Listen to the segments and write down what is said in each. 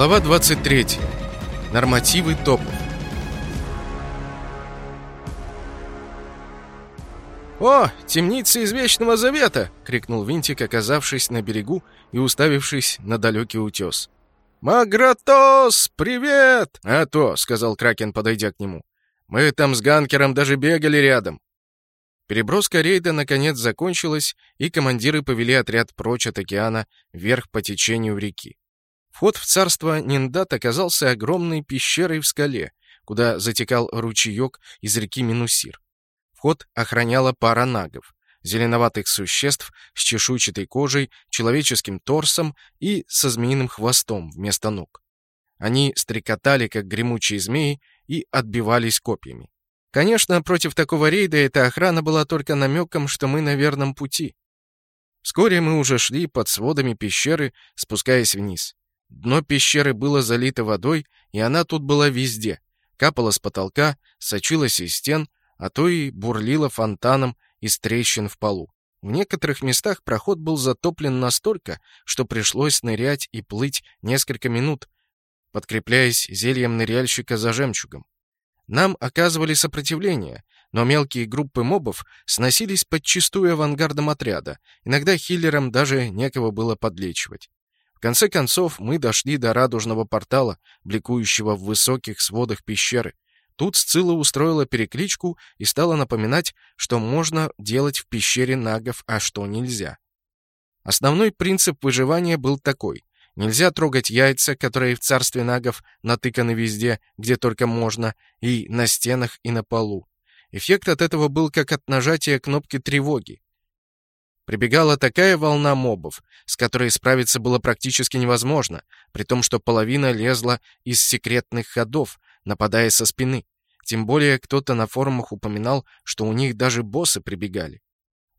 Глава 23. Нормативы топов. «О, темница из Вечного Завета!» — крикнул Винтик, оказавшись на берегу и уставившись на далекий утес. «Магратос, привет!» «А то», — сказал Кракен, подойдя к нему. «Мы там с Ганкером даже бегали рядом». Переброска рейда наконец закончилась, и командиры повели отряд прочь от океана, вверх по течению реки. Вход в царство Ниндат оказался огромной пещерой в скале, куда затекал ручеек из реки Минусир. Вход охраняла пара нагов, зеленоватых существ с чешуйчатой кожей, человеческим торсом и со змеиным хвостом вместо ног. Они стрекотали, как гремучие змеи, и отбивались копьями. Конечно, против такого рейда эта охрана была только намеком, что мы на верном пути. Вскоре мы уже шли под сводами пещеры, спускаясь вниз. Дно пещеры было залито водой, и она тут была везде. Капала с потолка, сочилась из стен, а то и бурлила фонтаном из трещин в полу. В некоторых местах проход был затоплен настолько, что пришлось нырять и плыть несколько минут, подкрепляясь зельем ныряльщика за жемчугом. Нам оказывали сопротивление, но мелкие группы мобов сносились подчистую авангардом отряда, иногда хиллерам даже некого было подлечивать. В конце концов, мы дошли до радужного портала, бликующего в высоких сводах пещеры. Тут Сцилла устроила перекличку и стала напоминать, что можно делать в пещере нагов, а что нельзя. Основной принцип выживания был такой. Нельзя трогать яйца, которые в царстве нагов натыканы везде, где только можно, и на стенах, и на полу. Эффект от этого был как от нажатия кнопки тревоги. Прибегала такая волна мобов, с которой справиться было практически невозможно, при том, что половина лезла из секретных ходов, нападая со спины. Тем более кто-то на форумах упоминал, что у них даже боссы прибегали.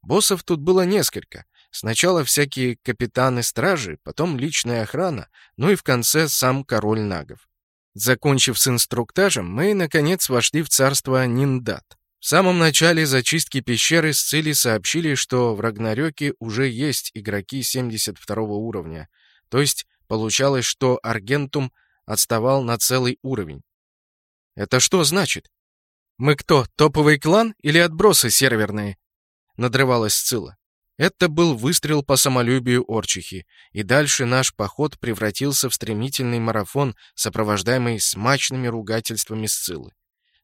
Боссов тут было несколько. Сначала всякие капитаны-стражи, потом личная охрана, ну и в конце сам король нагов. Закончив с инструктажем, мы, наконец, вошли в царство Ниндат. В самом начале зачистки пещеры Сцили сообщили, что в Рагнарёке уже есть игроки 72 уровня. То есть получалось, что Аргентум отставал на целый уровень. «Это что значит? Мы кто, топовый клан или отбросы серверные?» Надрывалась Сцилла. Это был выстрел по самолюбию Орчихи, и дальше наш поход превратился в стремительный марафон, сопровождаемый смачными ругательствами Сциллы.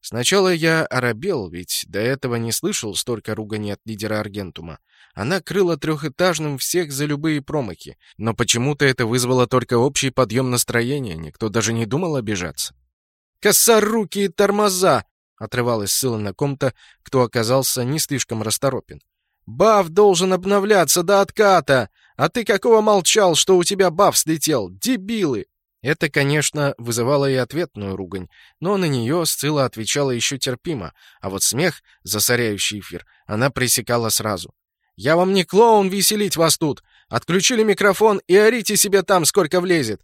Сначала я оробел, ведь до этого не слышал столько ругани от лидера Аргентума. Она крыла трехэтажным всех за любые промахи, но почему-то это вызвало только общий подъем настроения, никто даже не думал обижаться. «Косорукие тормоза!» — отрывалась ссыла на ком-то, кто оказался не слишком расторопен. «Баф должен обновляться до отката! А ты какого молчал, что у тебя баф слетел? Дебилы!» Это, конечно, вызывало и ответную ругань, но на нее Сцилла отвечала еще терпимо, а вот смех, засоряющий эфир, она пресекала сразу. «Я вам не клоун веселить вас тут! Отключили микрофон и орите себе там, сколько влезет!»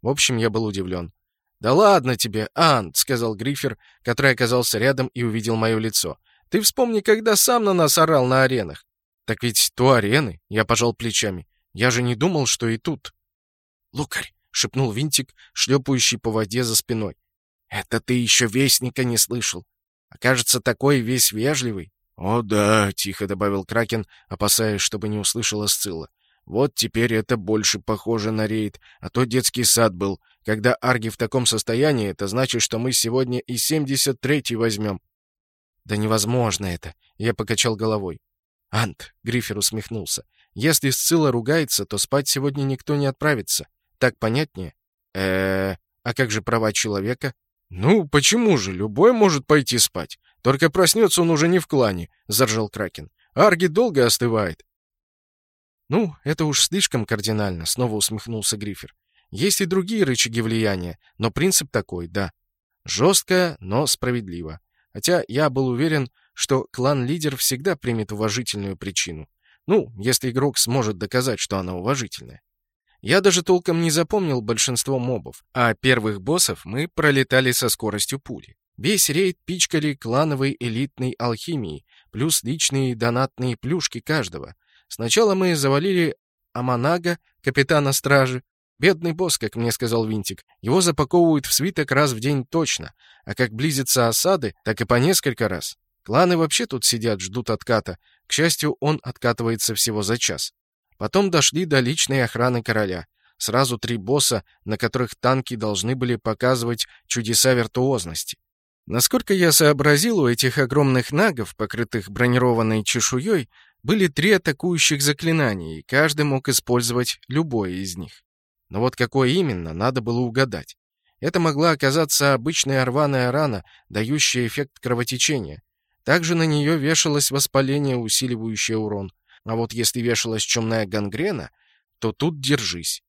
В общем, я был удивлен. «Да ладно тебе, Ант», — сказал Грифер, который оказался рядом и увидел мое лицо. «Ты вспомни, когда сам на нас орал на аренах». «Так ведь то арены», — я пожал плечами. «Я же не думал, что и тут». «Лукарь, шепнул Винтик, шлепающий по воде за спиной. «Это ты еще вестника не слышал. Окажется, такой весь вежливый». «О да», — тихо добавил Кракен, опасаясь, чтобы не услышала Сцилла. «Вот теперь это больше похоже на рейд, а то детский сад был. Когда арги в таком состоянии, это значит, что мы сегодня и 73-й возьмем». «Да невозможно это», — я покачал головой. «Ант», — Грифер усмехнулся, — «если Сцилла ругается, то спать сегодня никто не отправится. Так понятнее? э а как же права человека? Ну, почему же? Любой может пойти спать. Только проснется он уже не в клане, заржал Кракен. Арги долго остывает. Ну, это уж слишком кардинально, снова усмехнулся Грифер. Есть и другие рычаги влияния, но принцип такой, да. Жестко, но справедливо. Хотя я был уверен, что клан-лидер всегда примет уважительную причину. Ну, если игрок сможет доказать, что она уважительная. Я даже толком не запомнил большинство мобов, а первых боссов мы пролетали со скоростью пули. Весь рейд пичкали клановой элитной алхимией, плюс личные донатные плюшки каждого. Сначала мы завалили Аманага, капитана стражи, Бедный босс, как мне сказал Винтик. Его запаковывают в свиток раз в день точно, а как близятся осады, так и по несколько раз. Кланы вообще тут сидят, ждут отката. К счастью, он откатывается всего за час. Потом дошли до личной охраны короля. Сразу три босса, на которых танки должны были показывать чудеса виртуозности. Насколько я сообразил, у этих огромных нагов, покрытых бронированной чешуей, были три атакующих заклинания, и каждый мог использовать любое из них. Но вот какое именно, надо было угадать. Это могла оказаться обычная рваная рана, дающая эффект кровотечения. Также на нее вешалось воспаление, усиливающее урон. А вот если вешалась чумная гангрена, то тут держись.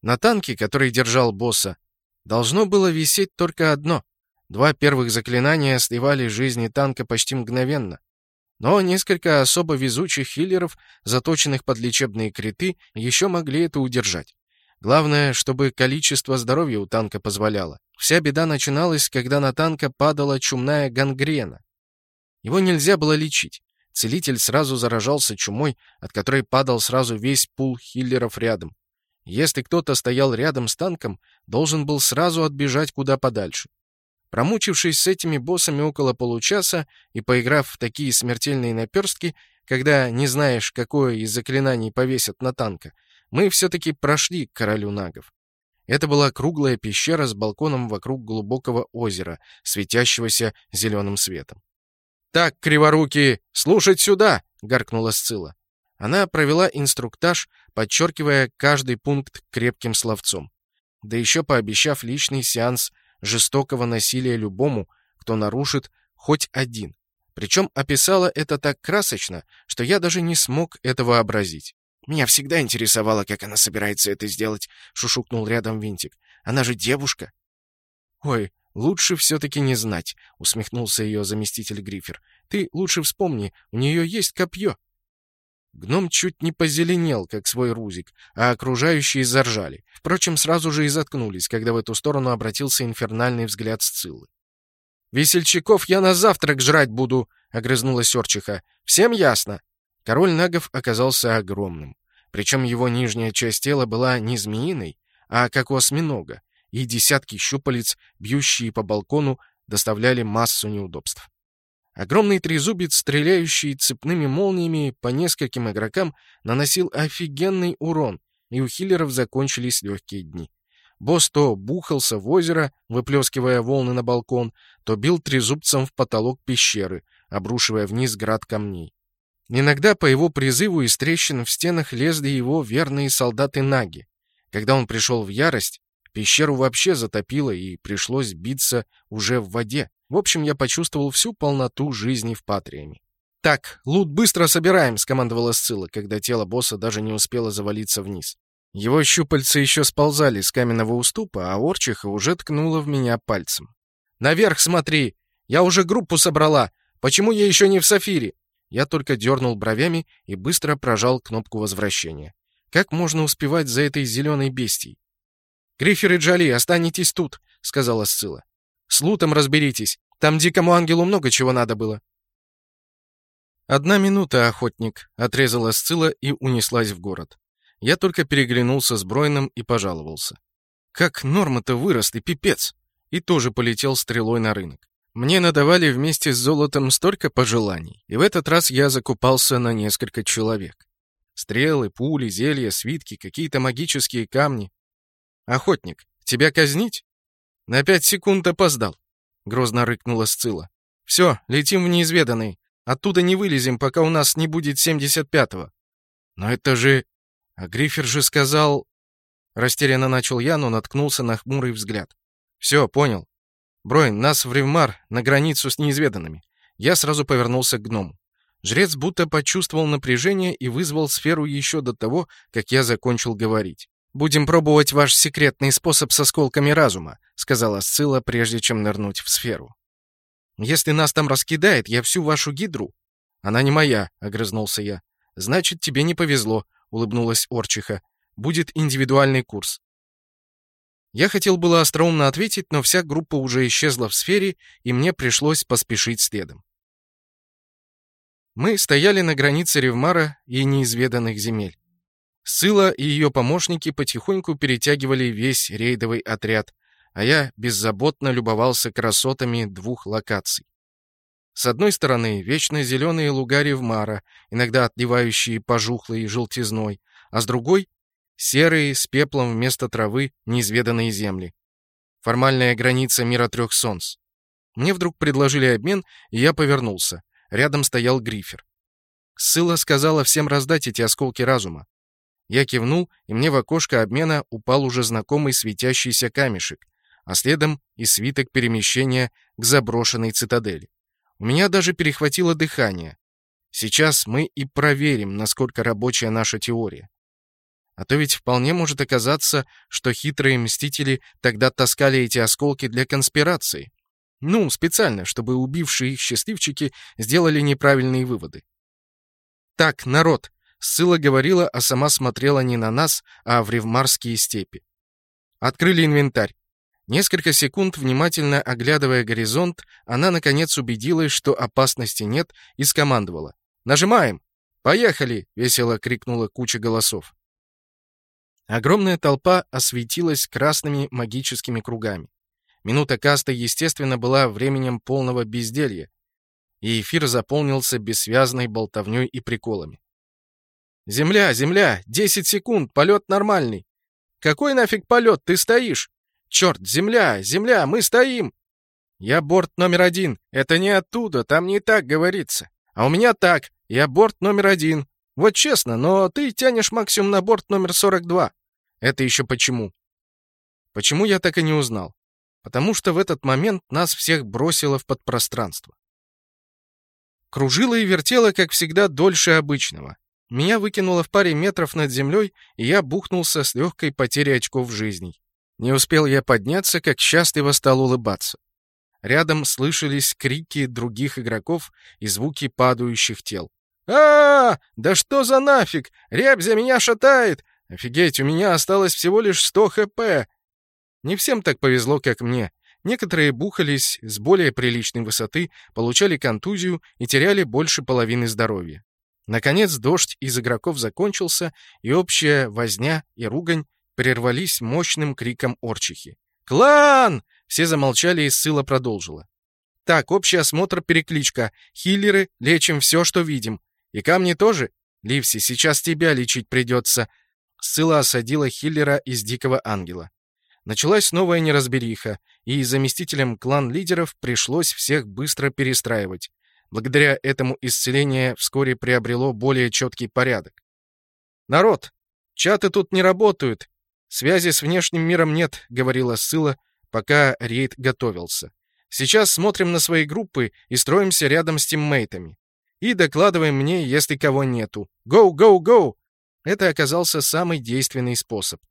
На танке, который держал босса, должно было висеть только одно. Два первых заклинания сливали жизни танка почти мгновенно. Но несколько особо везучих хиллеров, заточенных под лечебные криты, еще могли это удержать. Главное, чтобы количество здоровья у танка позволяло. Вся беда начиналась, когда на танка падала чумная гангрена. Его нельзя было лечить. Целитель сразу заражался чумой, от которой падал сразу весь пул хиллеров рядом. Если кто-то стоял рядом с танком, должен был сразу отбежать куда подальше. Промучившись с этими боссами около получаса и поиграв в такие смертельные наперстки, когда не знаешь, какое из заклинаний повесят на танка, мы все-таки прошли к королю нагов. Это была круглая пещера с балконом вокруг глубокого озера, светящегося зеленым светом. «Так, криворуки, слушать сюда!» — гаркнула Сцилла. Она провела инструктаж, подчеркивая каждый пункт крепким словцом. Да еще пообещав личный сеанс жестокого насилия любому, кто нарушит хоть один. Причем описала это так красочно, что я даже не смог этого вообразить. «Меня всегда интересовало, как она собирается это сделать», — шушукнул рядом Винтик. «Она же девушка». «Ой, лучше все-таки не знать», — усмехнулся ее заместитель Грифер. «Ты лучше вспомни, у нее есть копье». Гном чуть не позеленел, как свой рузик, а окружающие заржали. Впрочем, сразу же и заткнулись, когда в эту сторону обратился инфернальный взгляд Сциллы. «Весельчаков я на завтрак жрать буду», — огрызнулась Орчиха. «Всем ясно?» Король нагов оказался огромным. Причем его нижняя часть тела была не змеиной, а как у осьминога, и десятки щупалец, бьющие по балкону, доставляли массу неудобств. Огромный трезубец, стреляющий цепными молниями по нескольким игрокам, наносил офигенный урон, и у хиллеров закончились легкие дни. Босс то бухался в озеро, выплескивая волны на балкон, то бил трезубцем в потолок пещеры, обрушивая вниз град камней. Иногда по его призыву из трещин в стенах лезли его верные солдаты Наги. Когда он пришел в ярость, пещеру вообще затопило и пришлось биться уже в воде. В общем, я почувствовал всю полноту жизни в Патриаме. «Так, лут быстро собираем», — скомандовала Сцилла, когда тело босса даже не успело завалиться вниз. Его щупальца еще сползали с каменного уступа, а Орчиха уже ткнула в меня пальцем. «Наверх смотри! Я уже группу собрала! Почему я еще не в Сафире?» Я только дернул бровями и быстро прожал кнопку возвращения. Как можно успевать за этой зеленой бестией? «Грифер и Джоли, останетесь тут», — сказала Сцилла. «С лутом разберитесь. Там дикому ангелу много чего надо было». «Одна минута, охотник», — отрезала Сцилла и унеслась в город. Я только переглянулся с Бройном и пожаловался. «Как нормы-то выросли, пипец!» И тоже полетел стрелой на рынок. Мне надавали вместе с золотом столько пожеланий, и в этот раз я закупался на несколько человек. Стрелы, пули, зелья, свитки, какие-то магические камни. «Охотник, тебя казнить?» «На пять секунд опоздал», — грозно рыкнула Сцилла. «Все, летим в неизведанный. Оттуда не вылезем, пока у нас не будет семьдесят пятого». «Но это же...» «А Грифер же сказал...» Растерянно начал я, но наткнулся на хмурый взгляд. «Все, понял. «Бройн, нас в Ревмар, на границу с неизведанными». Я сразу повернулся к гному. Жрец будто почувствовал напряжение и вызвал сферу еще до того, как я закончил говорить. «Будем пробовать ваш секретный способ с осколками разума», — сказала Сцилла, прежде чем нырнуть в сферу. «Если нас там раскидает, я всю вашу гидру». «Она не моя», — огрызнулся я. «Значит, тебе не повезло», — улыбнулась Орчиха. «Будет индивидуальный курс. Я хотел было остроумно ответить, но вся группа уже исчезла в сфере, и мне пришлось поспешить следом. Мы стояли на границе Ревмара и неизведанных земель. Сыла и ее помощники потихоньку перетягивали весь рейдовый отряд, а я беззаботно любовался красотами двух локаций. С одной стороны, вечно зеленые луга Ревмара, иногда отливающие пожухлой желтизной, а с другой — серые, с пеплом вместо травы, неизведанные земли. Формальная граница мира трех солнц. Мне вдруг предложили обмен, и я повернулся. Рядом стоял грифер. Сыла сказала всем раздать эти осколки разума. Я кивнул, и мне в окошко обмена упал уже знакомый светящийся камешек, а следом и свиток перемещения к заброшенной цитадели. У меня даже перехватило дыхание. Сейчас мы и проверим, насколько рабочая наша теория. А то ведь вполне может оказаться, что хитрые мстители тогда таскали эти осколки для конспирации. Ну, специально, чтобы убившие их счастливчики сделали неправильные выводы. Так, народ, Ссыла говорила, а сама смотрела не на нас, а в ревмарские степи. Открыли инвентарь. Несколько секунд, внимательно оглядывая горизонт, она, наконец, убедилась, что опасности нет, и скомандовала. «Нажимаем!» «Поехали!» — весело крикнула куча голосов. Огромная толпа осветилась красными магическими кругами. Минута каста, естественно, была временем полного безделья, и эфир заполнился бессвязной болтовней и приколами. «Земля, земля! Десять секунд! Полет нормальный!» «Какой нафиг полет? Ты стоишь!» «Черт, земля! Земля! Мы стоим!» «Я борт номер один! Это не оттуда, там не так говорится!» «А у меня так! Я борт номер один!» «Вот честно, но ты тянешь максимум на борт номер 42!» «Это еще почему?» Почему я так и не узнал? Потому что в этот момент нас всех бросило в подпространство. Кружило и вертело, как всегда, дольше обычного. Меня выкинуло в паре метров над землей, и я бухнулся с легкой потерей очков жизней. Не успел я подняться, как счастливо стал улыбаться. Рядом слышались крики других игроков и звуки падающих тел. а, -а, -а! Да что за нафиг? Рябзя меня шатает! Офигеть, у меня осталось всего лишь 100 хп! Не всем так повезло, как мне. Некоторые бухались с более приличной высоты, получали контузию и теряли больше половины здоровья. Наконец дождь из игроков закончился, и общая возня и ругань прервались мощным криком орчихи. «Клан!» Все замолчали, и Ссыла продолжила. «Так, общий осмотр, перекличка. Хиллеры, лечим все, что видим. И камни тоже? Ливси, сейчас тебя лечить придется». Ссыла осадила Хиллера из Дикого Ангела. Началась новая неразбериха, и заместителям клан-лидеров пришлось всех быстро перестраивать. Благодаря этому исцеление вскоре приобрело более четкий порядок. «Народ, чаты тут не работают. Связи с внешним миром нет», — говорила Сыла, пока рейд готовился. «Сейчас смотрим на свои группы и строимся рядом с тиммейтами. И докладываем мне, если кого нету. Гоу, гоу, гоу!» Это оказался самый действенный способ.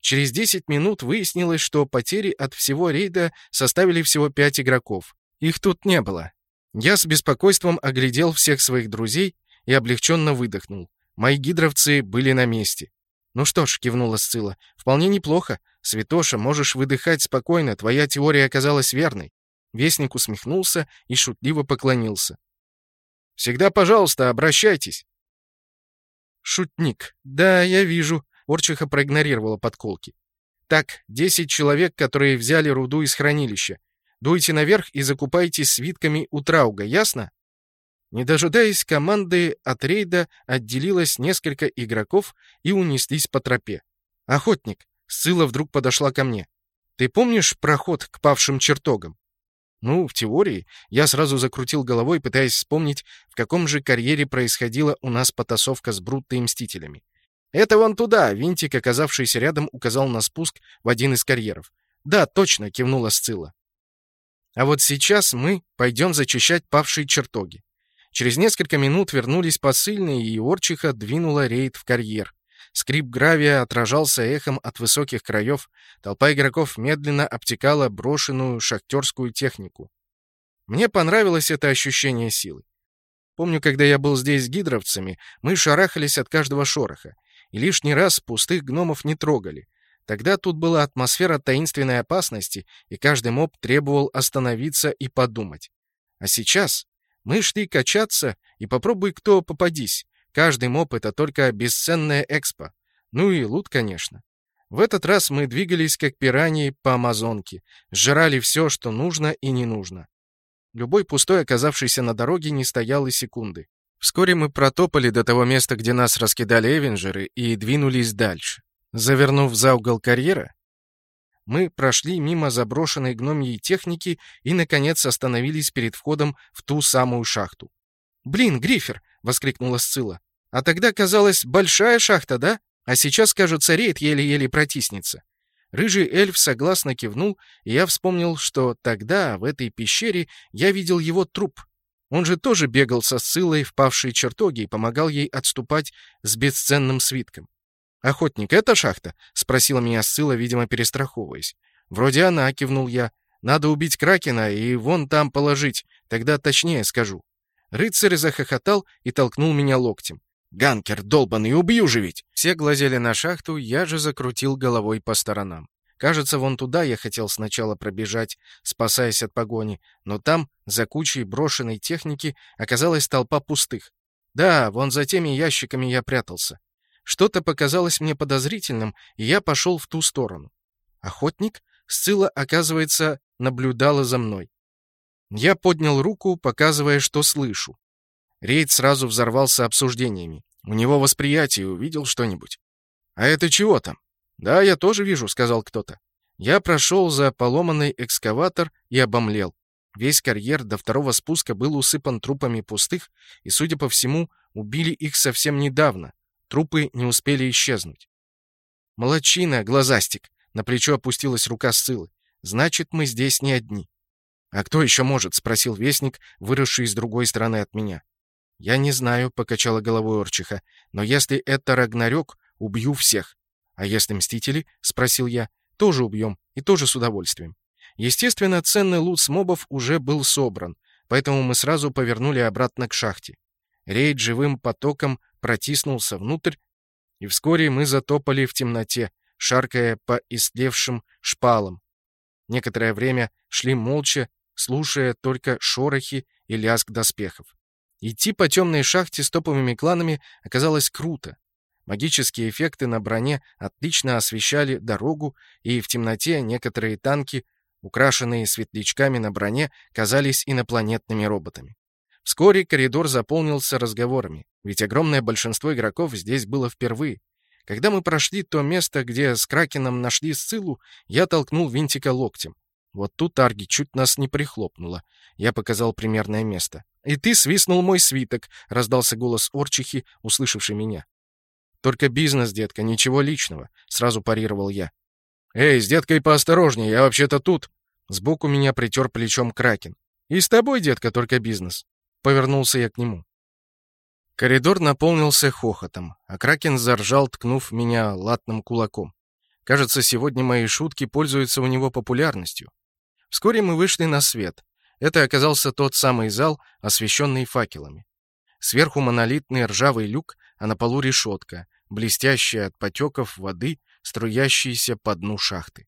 Через 10 минут выяснилось, что потери от всего рейда составили всего 5 игроков. Их тут не было. Я с беспокойством оглядел всех своих друзей и облегченно выдохнул. Мои гидровцы были на месте. «Ну что ж», — кивнула Сцилла, — «вполне неплохо. Святоша, можешь выдыхать спокойно, твоя теория оказалась верной». Вестник усмехнулся и шутливо поклонился. «Всегда, пожалуйста, обращайтесь». «Шутник. Да, я вижу». Орчиха проигнорировала подколки. «Так, десять человек, которые взяли руду из хранилища. Дуйте наверх и закупайтесь свитками у Трауга, ясно? Не дожидаясь команды, от рейда отделилось несколько игроков и унеслись по тропе. «Охотник!» — Сыла вдруг подошла ко мне. «Ты помнишь проход к павшим чертогам?» Ну, в теории, я сразу закрутил головой, пытаясь вспомнить, в каком же карьере происходила у нас потасовка с Брутто и Мстителями. «Это вон туда!» — Винтик, оказавшийся рядом, указал на спуск в один из карьеров. «Да, точно!» — кивнула Сцилла. А вот сейчас мы пойдем зачищать павшие чертоги. Через несколько минут вернулись посыльные, и Орчиха двинула рейд в карьер. Скрип гравия отражался эхом от высоких краев, толпа игроков медленно обтекала брошенную шахтерскую технику. Мне понравилось это ощущение силы. Помню, когда я был здесь с гидровцами, мы шарахались от каждого шороха, и лишний раз пустых гномов не трогали. Тогда тут была атмосфера таинственной опасности, и каждый моб требовал остановиться и подумать. А сейчас мы шли качаться, и попробуй кто попадись. Каждый моб — это только бесценная экспо. Ну и лут, конечно. В этот раз мы двигались как пираньи по Амазонке, сжирали все, что нужно и не нужно. Любой пустой, оказавшийся на дороге, не стоял и секунды. Вскоре мы протопали до того места, где нас раскидали эвенджеры, и двинулись дальше. Завернув за угол карьера, мы прошли мимо заброшенной гномьей техники и, наконец, остановились перед входом в ту самую шахту. «Блин, Грифер!» — воскликнула Сцилла. «А тогда казалось большая шахта, да? А сейчас, кажется, рейд еле-еле протиснется». Рыжий эльф согласно кивнул, и я вспомнил, что тогда, в этой пещере, я видел его труп. Он же тоже бегал со Сциллой в павшие чертоги и помогал ей отступать с бесценным свитком. «Охотник, это шахта?» — спросила меня Сцилла, видимо, перестраховываясь. «Вроде она», — кивнул я. «Надо убить Кракена и вон там положить, тогда точнее скажу». Рыцарь захохотал и толкнул меня локтем. «Ганкер, долбаный, убью же ведь!» Все глазели на шахту, я же закрутил головой по сторонам. Кажется, вон туда я хотел сначала пробежать, спасаясь от погони, но там, за кучей брошенной техники, оказалась толпа пустых. Да, вон за теми ящиками я прятался. Что-то показалось мне подозрительным, и я пошел в ту сторону. Охотник, Сцилла, оказывается, наблюдала за мной. Я поднял руку, показывая, что слышу. Рейд сразу взорвался обсуждениями. У него восприятие, увидел что-нибудь. «А это чего там?» «Да, я тоже вижу», — сказал кто-то. Я прошел за поломанный экскаватор и обомлел. Весь карьер до второго спуска был усыпан трупами пустых, и, судя по всему, убили их совсем недавно, Трупы не успели исчезнуть. «Молодчина, глазастик!» На плечо опустилась рука Сцилы. «Значит, мы здесь не одни». «А кто еще может?» — спросил вестник, выросший с другой стороны от меня. «Я не знаю», — покачала головой Орчиха. «Но если это Рагнарёк, убью всех». «А если Мстители?» — спросил я. «Тоже убьем, и тоже с удовольствием». Естественно, ценный лут с мобов уже был собран, поэтому мы сразу повернули обратно к шахте. Рейд живым потоком протиснулся внутрь, и вскоре мы затопали в темноте, шаркая по истлевшим шпалам. Некоторое время шли молча, слушая только шорохи и лязг доспехов. Идти по темной шахте с топовыми кланами оказалось круто. Магические эффекты на броне отлично освещали дорогу, и в темноте некоторые танки, украшенные светлячками на броне, казались инопланетными роботами. Вскоре коридор заполнился разговорами, ведь огромное большинство игроков здесь было впервые. Когда мы прошли то место, где с Кракеном нашли Сциллу, я толкнул Винтика локтем. Вот тут Арги чуть нас не прихлопнула. Я показал примерное место. «И ты свистнул мой свиток», — раздался голос Орчихи, услышавший меня. «Только бизнес, детка, ничего личного», — сразу парировал я. «Эй, с деткой поосторожнее, я вообще-то тут». Сбоку меня притер плечом Кракен. «И с тобой, детка, только бизнес». Повернулся я к нему. Коридор наполнился хохотом, а Кракен заржал, ткнув меня латным кулаком. Кажется, сегодня мои шутки пользуются у него популярностью. Вскоре мы вышли на свет. Это оказался тот самый зал, освещенный факелами. Сверху монолитный ржавый люк, а на полу решетка, блестящая от потеков воды, струящаяся по дну шахты.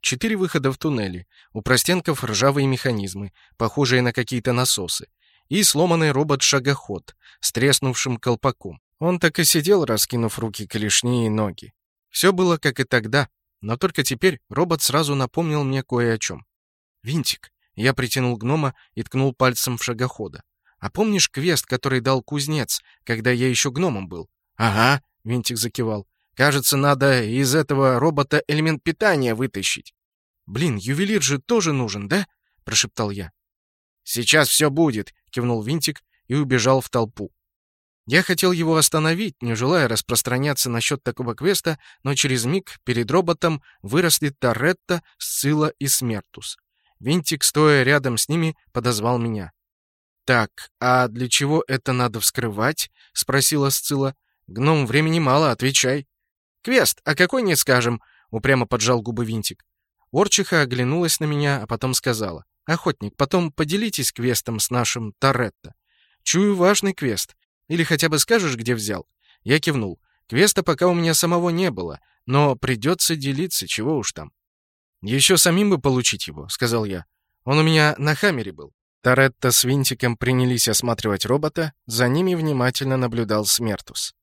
Четыре выхода в туннели. У простенков ржавые механизмы, похожие на какие-то насосы и сломанный робот-шагоход с треснувшим колпаком. Он так и сидел, раскинув руки, клешни и ноги. Все было как и тогда, но только теперь робот сразу напомнил мне кое о чем. «Винтик!» Я притянул гнома и ткнул пальцем в шагохода. «А помнишь квест, который дал кузнец, когда я еще гномом был?» «Ага», — Винтик закивал. «Кажется, надо из этого робота элемент питания вытащить». «Блин, ювелир же тоже нужен, да?» — прошептал я. «Сейчас все будет», — кивнул Винтик и убежал в толпу. Я хотел его остановить, не желая распространяться насчет такого квеста, но через миг перед роботом выросли Торетто, Сцилла и Смертус. Винтик, стоя рядом с ними, подозвал меня. «Так, а для чего это надо вскрывать?» — спросила Сцилла. «Гном, времени мало, отвечай». «Квест, а какой не скажем?» — упрямо поджал губы Винтик. Орчиха оглянулась на меня, а потом сказала. Охотник, потом поделитесь квестом с нашим Торетто. Чую важный квест. Или хотя бы скажешь, где взял?» Я кивнул. Квеста пока у меня самого не было, но придется делиться, чего уж там. «Еще самим бы получить его», — сказал я. «Он у меня на Хаммере был». Торетто с Винтиком принялись осматривать робота, за ними внимательно наблюдал Смертус.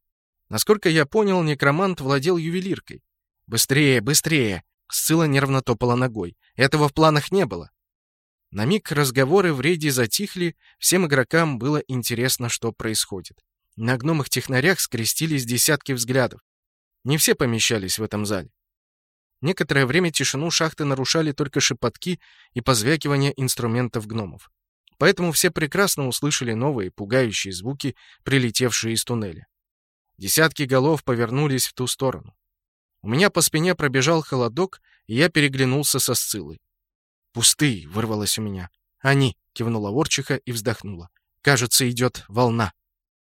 Насколько я понял, некромант владел ювелиркой. «Быстрее, быстрее!» Сцилла нервно топала ногой. Этого в планах не было. На миг разговоры в рейде затихли, всем игрокам было интересно, что происходит. На гномах-технарях скрестились десятки взглядов. Не все помещались в этом зале. Некоторое время тишину шахты нарушали только шепотки и позвякивание инструментов гномов. Поэтому все прекрасно услышали новые, пугающие звуки, прилетевшие из туннеля. Десятки голов повернулись в ту сторону. У меня по спине пробежал холодок, и я переглянулся со Сциллой. «Пустые!» — вырвалось у меня. «Они!» — кивнула Ворчиха и вздохнула. «Кажется, идет волна».